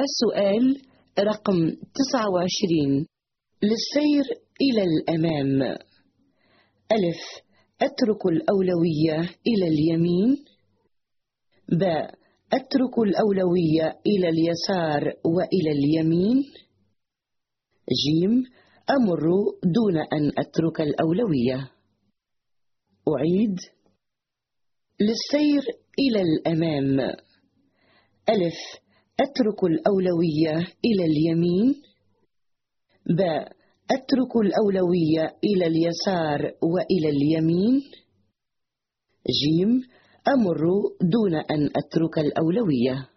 السؤال رقم 29 للسير إلى الأمام. ألف أترك الأولوية إلى اليمين. ب أترك الأولوية إلى اليسار وإلى اليمين. جيم أمر دون أن أترك الأولوية. أعيد. للسير إلى الأمام. ألف أترك الأولوية إلى اليمين. ب. أترك الأولوية إلى اليسار وإلى اليمين. جيم أمر دون أن أترك الأولوية.